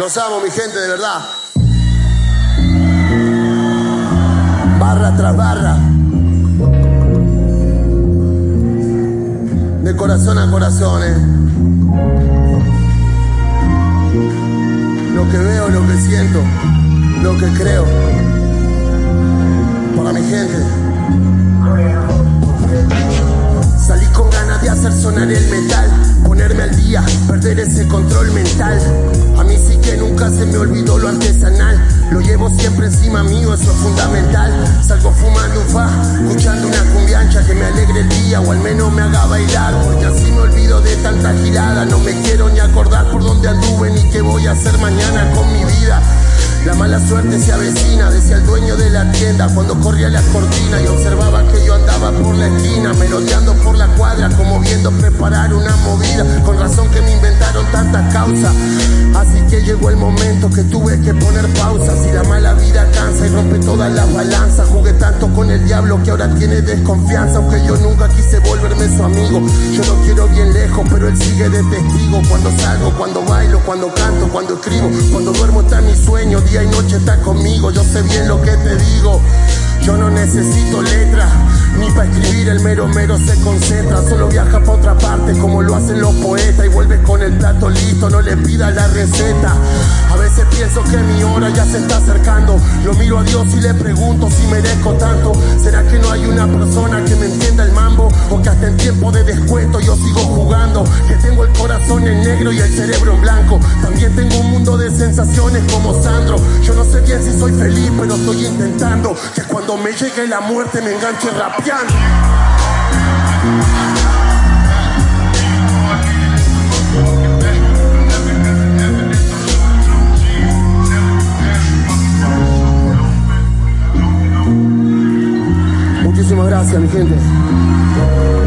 Los amo, mi gente, de verdad. Barra tras barra. De corazón a corazón, eh. Lo que veo, lo que siento, lo que creo. Para mi gente. Ese control mental. A mí sí que nunca se me olvidó lo artesanal. Lo llevo siempre encima mío, eso es fundamental. Salgo fumando un fa, escuchando una cumbiancha que me alegre el día o al menos me haga bailar. Porque así me olvido de tanta girada. No me quiero ni acordar por dónde anduve ni qué voy a hacer mañana con mi vida. La mala suerte se avecina, decía el dueño de la tienda cuando corría la cortina y observaba que yo andaba por la esquina, merodeando por la cuadra, como viendo preparar una movida. Con razón que me inventaron tanta causa. Así que llegó el momento que tuve que poner pausa. Si la mala vida cansa y rompe todas las balanzas, jugué tanto con el diablo que ahora tiene desconfianza, aunque yo nunca quise volverme su amigo. Yo lo quiero bien lejos, pero él sigue de testigo. Cuando salgo, cuando bailo, cuando canto, cuando escribo, cuando duermo sueño día y noche está conmigo, yo sé bien lo que te digo. Yo no necesito letra, ni para escribir el mero mero se concentra. Solo viaja para otra parte como lo hacen los poetas y vuelve con el plato listo, no le pida la receta. A veces pienso que mi hora ya se está acercando. Lo miro a Dios y le pregunto si merezco tanto. ¿Será que no hay una persona que me entienda el mambo? Y el cerebro en blanco. También tengo un mundo de sensaciones como Sandro. Yo no sé bien si soy feliz, pero estoy intentando que cuando me llegue la muerte me enganche rapeando. Muchísimas gracias, mi gente.